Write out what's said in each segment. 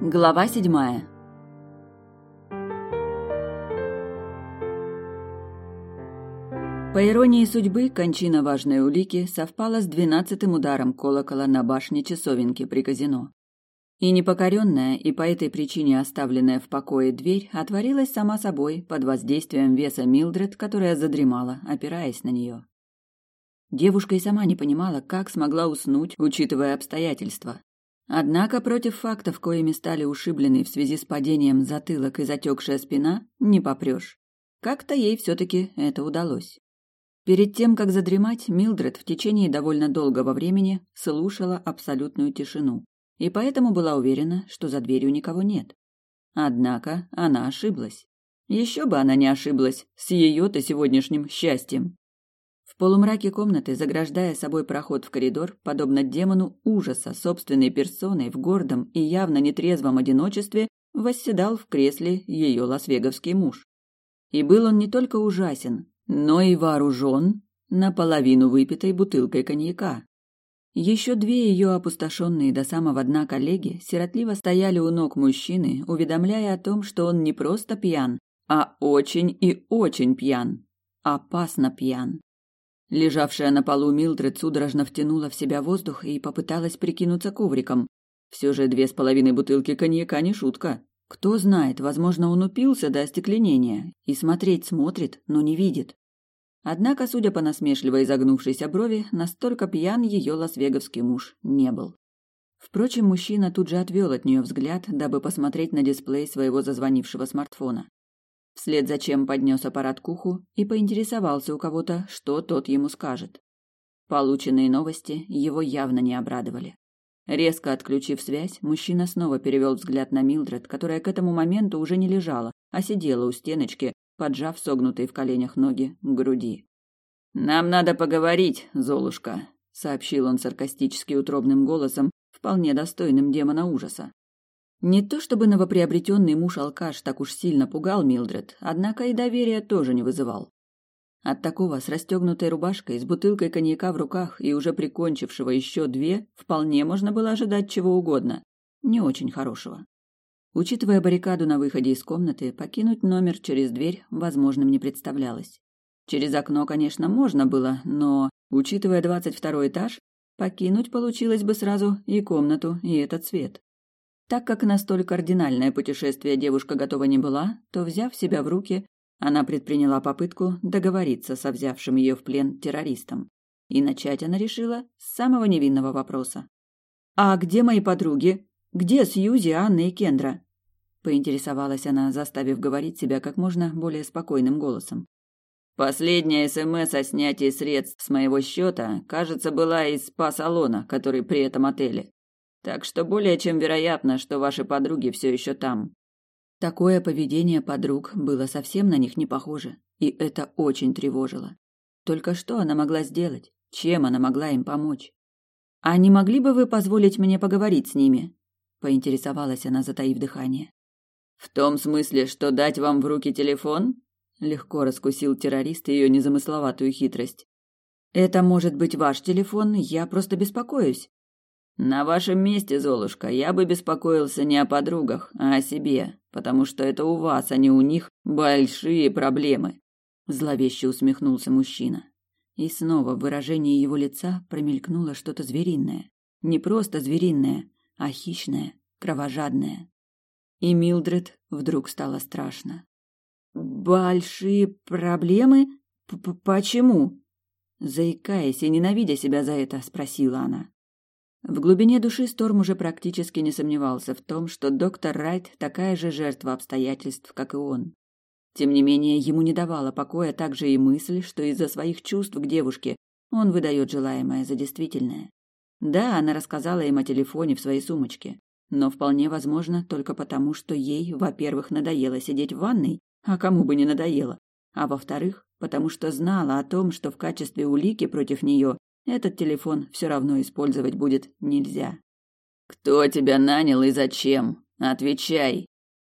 Глава седьмая. По иронии судьбы, кончина важной улики совпала с двенадцатым ударом колокола на башне часовенки при казино. И непокоренная, и по этой причине оставленная в покое дверь отворилась сама собой под воздействием веса Милдред, которая задремала, опираясь на нее. Девушка и сама не понимала, как смогла уснуть, учитывая обстоятельства. Однако против фактов, коими стали ушиблены в связи с падением затылок и затекшая спина, не попрешь. Как-то ей все-таки это удалось. Перед тем, как задремать, Милдред в течение довольно долгого времени слушала абсолютную тишину, и поэтому была уверена, что за дверью никого нет. Однако она ошиблась. Еще бы она не ошиблась с ее-то сегодняшним счастьем. Полумраке комнаты, заграждая собой проход в коридор, подобно демону ужаса собственной персоной в гордом и явно нетрезвом одиночестве, восседал в кресле ее ласвеговский муж. И был он не только ужасен, но и вооружен наполовину выпитой бутылкой коньяка. Еще две ее опустошенные до самого дна коллеги сиротливо стояли у ног мужчины, уведомляя о том, что он не просто пьян, а очень и очень пьян. Опасно пьян. Лежавшая на полу Милдред судорожно втянула в себя воздух и попыталась прикинуться ковриком. Все же две с половиной бутылки коньяка не шутка. Кто знает, возможно, он упился до остекленения и смотреть смотрит, но не видит. Однако, судя по насмешливо изогнувшейся брови, настолько пьян ее ласвеговский муж не был. Впрочем, мужчина тут же отвел от нее взгляд, дабы посмотреть на дисплей своего зазвонившего смартфона вслед за чем поднес аппарат к уху и поинтересовался у кого-то, что тот ему скажет. Полученные новости его явно не обрадовали. Резко отключив связь, мужчина снова перевел взгляд на Милдред, которая к этому моменту уже не лежала, а сидела у стеночки, поджав согнутые в коленях ноги к груди. «Нам надо поговорить, Золушка», — сообщил он саркастически утробным голосом, вполне достойным демона ужаса. Не то чтобы новоприобретенный муж-алкаш так уж сильно пугал Милдред, однако и доверия тоже не вызывал. От такого с расстегнутой рубашкой, с бутылкой коньяка в руках и уже прикончившего еще две, вполне можно было ожидать чего угодно. Не очень хорошего. Учитывая баррикаду на выходе из комнаты, покинуть номер через дверь возможным не представлялось. Через окно, конечно, можно было, но, учитывая двадцать второй этаж, покинуть получилось бы сразу и комнату, и этот свет. Так как на столь кардинальное путешествие девушка готова не была, то, взяв себя в руки, она предприняла попытку договориться со взявшим ее в плен террористом. И начать она решила с самого невинного вопроса. «А где мои подруги? Где Сьюзи, Анна и Кендра?» Поинтересовалась она, заставив говорить себя как можно более спокойным голосом. Последняя СМС о снятии средств с моего счета, кажется, была из спа-салона, который при этом отеле. Так что более чем вероятно, что ваши подруги все еще там. Такое поведение подруг было совсем на них не похоже, и это очень тревожило. Только что она могла сделать? Чем она могла им помочь? А не могли бы вы позволить мне поговорить с ними? поинтересовалась она, затаив дыхание. В том смысле, что дать вам в руки телефон? легко раскусил террорист ее незамысловатую хитрость. Это может быть ваш телефон, я просто беспокоюсь. На вашем месте, Золушка, я бы беспокоился не о подругах, а о себе, потому что это у вас, а не у них большие проблемы. Зловеще усмехнулся мужчина. И снова в выражении его лица промелькнуло что-то звериное. Не просто звериное, а хищное, кровожадное. И Милдред вдруг стало страшно. «Большие проблемы? П -п Почему?» Заикаясь и ненавидя себя за это, спросила она. В глубине души Сторм уже практически не сомневался в том, что доктор Райт такая же жертва обстоятельств, как и он. Тем не менее, ему не давала покоя также и мысль, что из-за своих чувств к девушке он выдает желаемое за действительное. Да, она рассказала им о телефоне в своей сумочке, но вполне возможно только потому, что ей, во-первых, надоело сидеть в ванной, а кому бы не надоело, а во-вторых, потому что знала о том, что в качестве улики против нее этот телефон все равно использовать будет нельзя. Кто тебя нанял и зачем? Отвечай.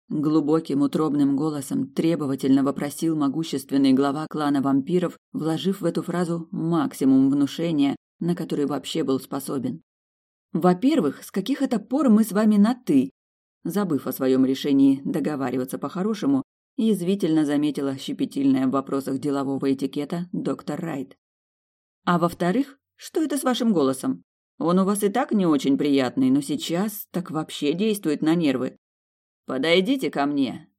Глубоким утробным голосом требовательно вопросил могущественный глава клана вампиров, вложив в эту фразу максимум внушения, на который вообще был способен. Во-первых, с каких это пор мы с вами на ты? забыв о своем решении договариваться по-хорошему, язвительно заметила щепетильная в вопросах делового этикета доктор Райт. А во-вторых, что это с вашим голосом? Он у вас и так не очень приятный, но сейчас так вообще действует на нервы. Подойдите ко мне,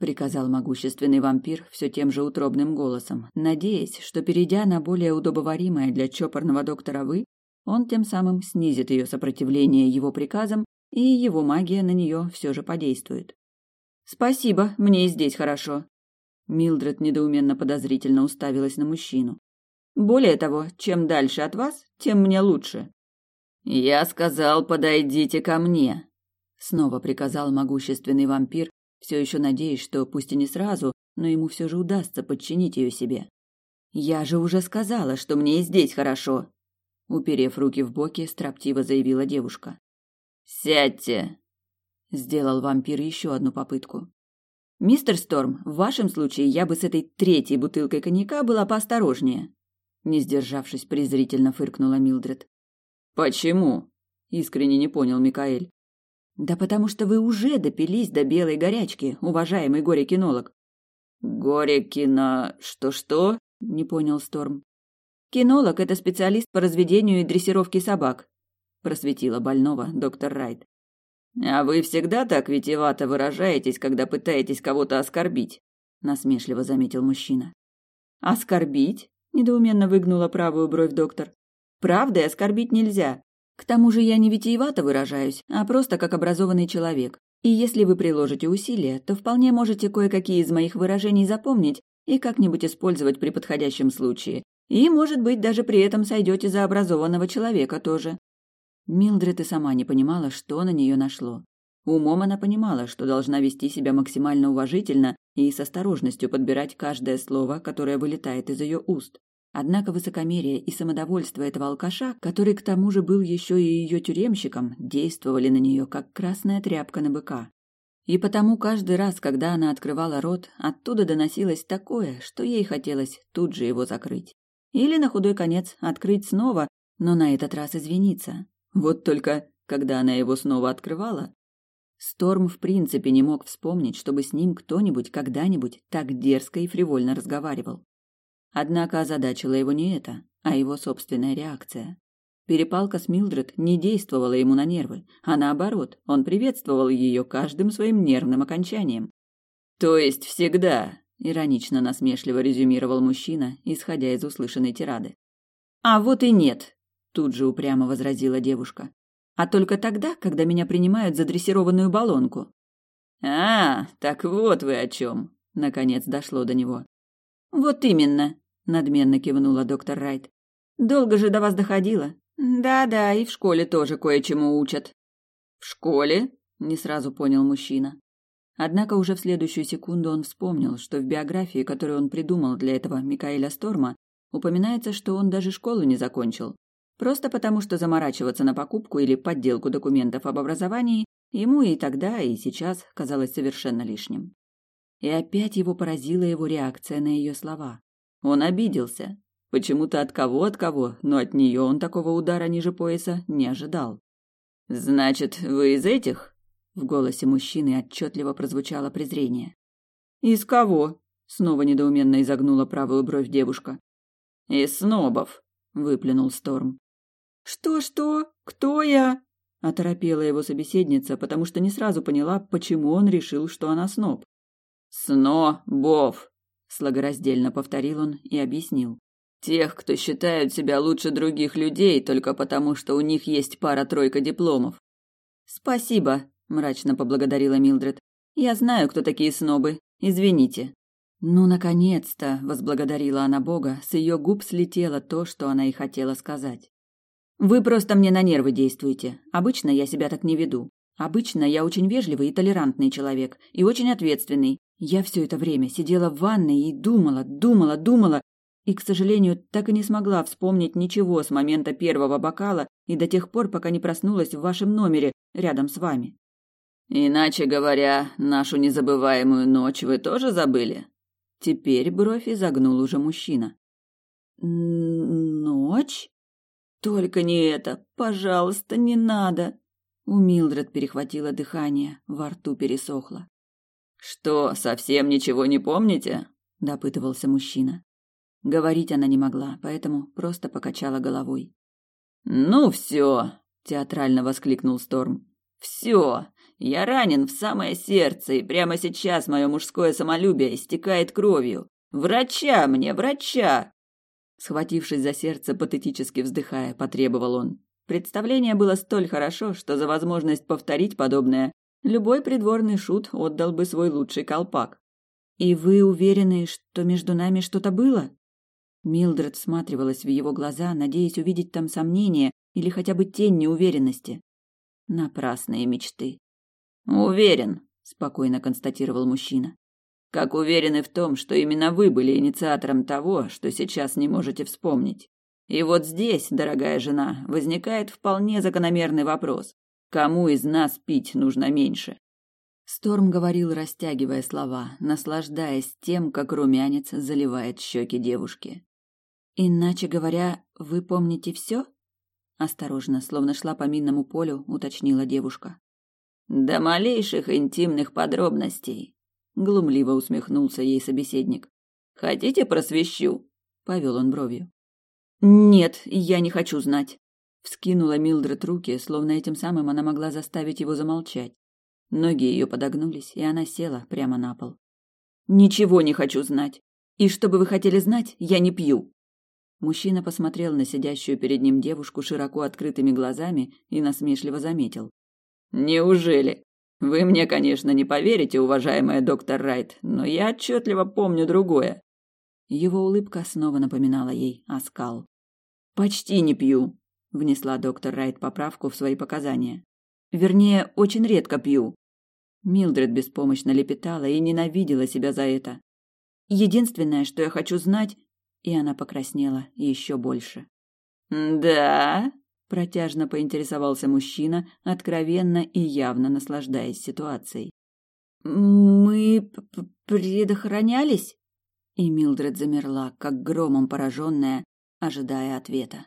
приказал могущественный вампир все тем же утробным голосом, надеясь, что перейдя на более удобоваримое для чопорного доктора вы, он тем самым снизит ее сопротивление его приказам, и его магия на нее все же подействует. Спасибо, мне и здесь хорошо. Милдред недоуменно подозрительно уставилась на мужчину. Более того, чем дальше от вас, тем мне лучше. Я сказал, подойдите ко мне, снова приказал могущественный вампир, все еще надеясь, что пусть и не сразу, но ему все же удастся подчинить ее себе. Я же уже сказала, что мне и здесь хорошо, уперев руки в боки, строптиво заявила девушка. Сядьте, сделал вампир еще одну попытку. Мистер Сторм, в вашем случае я бы с этой третьей бутылкой коньяка была поосторожнее, не сдержавшись, презрительно фыркнула Милдред. Почему? искренне не понял Микаэль. Да потому что вы уже допились до белой горячки, уважаемый горе-кинолог. Горе-кино... что-что? Не понял Сторм. Кинолог – это специалист по разведению и дрессировке собак, просветила больного доктор Райт. А вы всегда так витиевато выражаетесь, когда пытаетесь кого-то оскорбить, насмешливо заметил мужчина. Оскорбить? Недоуменно выгнула правую бровь доктор. Правдой оскорбить нельзя. К тому же я не витиевато выражаюсь, а просто как образованный человек. И если вы приложите усилия, то вполне можете кое-какие из моих выражений запомнить и как-нибудь использовать при подходящем случае. И, может быть, даже при этом сойдете за образованного человека тоже. Милдред и сама не понимала, что на нее нашло. Умом она понимала, что должна вести себя максимально уважительно и с осторожностью подбирать каждое слово, которое вылетает из ее уст. Однако высокомерие и самодовольство этого алкаша, который к тому же был еще и ее тюремщиком, действовали на нее, как красная тряпка на быка. И потому каждый раз, когда она открывала рот, оттуда доносилось такое, что ей хотелось тут же его закрыть. Или на худой конец открыть снова, но на этот раз извиниться. Вот только, когда она его снова открывала, Сторм в принципе не мог вспомнить, чтобы с ним кто-нибудь когда-нибудь так дерзко и фривольно разговаривал. Однако озадачила его не это, а его собственная реакция. Перепалка с Милдред не действовала ему на нервы, а наоборот, он приветствовал ее каждым своим нервным окончанием. «То есть всегда», — иронично насмешливо резюмировал мужчина, исходя из услышанной тирады. «А вот и нет», — тут же упрямо возразила девушка. «А только тогда, когда меня принимают за дрессированную баллонку». «А, так вот вы о чем», — наконец дошло до него. «Вот именно», надменно кивнула доктор Райт. Долго же до вас доходило? Да-да, и в школе тоже кое-чему учат. В школе? Не сразу понял мужчина. Однако уже в следующую секунду он вспомнил, что в биографии, которую он придумал для этого Микаэля Сторма, упоминается, что он даже школу не закончил. Просто потому, что заморачиваться на покупку или подделку документов об образовании ему и тогда, и сейчас казалось совершенно лишним. И опять его поразила его реакция на ее слова. Он обиделся. Почему-то от кого от кого, но от нее он такого удара ниже пояса не ожидал. Значит, вы из этих? В голосе мужчины отчетливо прозвучало презрение. Из кого? Снова недоуменно изогнула правую бровь девушка. Из снобов, выплюнул Сторм. Что что? Кто я? оторопела его собеседница, потому что не сразу поняла, почему он решил, что она сноб. Снобов, Слагораздельно повторил он и объяснил. Тех, кто считают себя лучше других людей только потому, что у них есть пара-тройка дипломов. Спасибо, мрачно поблагодарила Милдред. Я знаю, кто такие снобы. Извините. Ну, наконец-то, возблагодарила она Бога, с ее губ слетело то, что она и хотела сказать. Вы просто мне на нервы действуете. Обычно я себя так не веду. Обычно я очень вежливый и толерантный человек, и очень ответственный, я все это время сидела в ванной и думала, думала, думала, и, к сожалению, так и не смогла вспомнить ничего с момента первого бокала и до тех пор, пока не проснулась в вашем номере рядом с вами. Иначе говоря, нашу незабываемую ночь вы тоже забыли? Теперь бровь изогнул уже мужчина. Ночь? Только не это, пожалуйста, не надо. У Милдред перехватило дыхание, во рту пересохло. «Что, совсем ничего не помните?» – допытывался мужчина. Говорить она не могла, поэтому просто покачала головой. «Ну все!» – театрально воскликнул Сторм. «Все! Я ранен в самое сердце, и прямо сейчас мое мужское самолюбие истекает кровью. Врача мне, врача!» Схватившись за сердце, патетически вздыхая, потребовал он. Представление было столь хорошо, что за возможность повторить подобное любой придворный шут отдал бы свой лучший колпак. «И вы уверены, что между нами что-то было?» Милдред всматривалась в его глаза, надеясь увидеть там сомнение или хотя бы тень неуверенности. Напрасные мечты. «Уверен», — спокойно констатировал мужчина. «Как уверены в том, что именно вы были инициатором того, что сейчас не можете вспомнить. И вот здесь, дорогая жена, возникает вполне закономерный вопрос. Кому из нас пить нужно меньше?» Сторм говорил, растягивая слова, наслаждаясь тем, как румянец заливает щеки девушки. Иначе говоря, вы помните все? Осторожно, словно шла по минному полю, уточнила девушка. До малейших интимных подробностей, глумливо усмехнулся ей собеседник. Хотите просвещу? повел он бровью. Нет, я не хочу знать. Вскинула Милдред руки, словно этим самым она могла заставить его замолчать. Ноги ее подогнулись, и она села прямо на пол. Ничего не хочу знать. И что бы вы хотели знать, я не пью. Мужчина посмотрел на сидящую перед ним девушку широко открытыми глазами и насмешливо заметил. «Неужели? Вы мне, конечно, не поверите, уважаемая доктор Райт, но я отчетливо помню другое». Его улыбка снова напоминала ей оскал. «Почти не пью», — внесла доктор Райт поправку в свои показания. «Вернее, очень редко пью». Милдред беспомощно лепетала и ненавидела себя за это. «Единственное, что я хочу знать, и она покраснела еще больше. «Да?» – протяжно поинтересовался мужчина, откровенно и явно наслаждаясь ситуацией. «Мы предохранялись?» И Милдред замерла, как громом пораженная, ожидая ответа.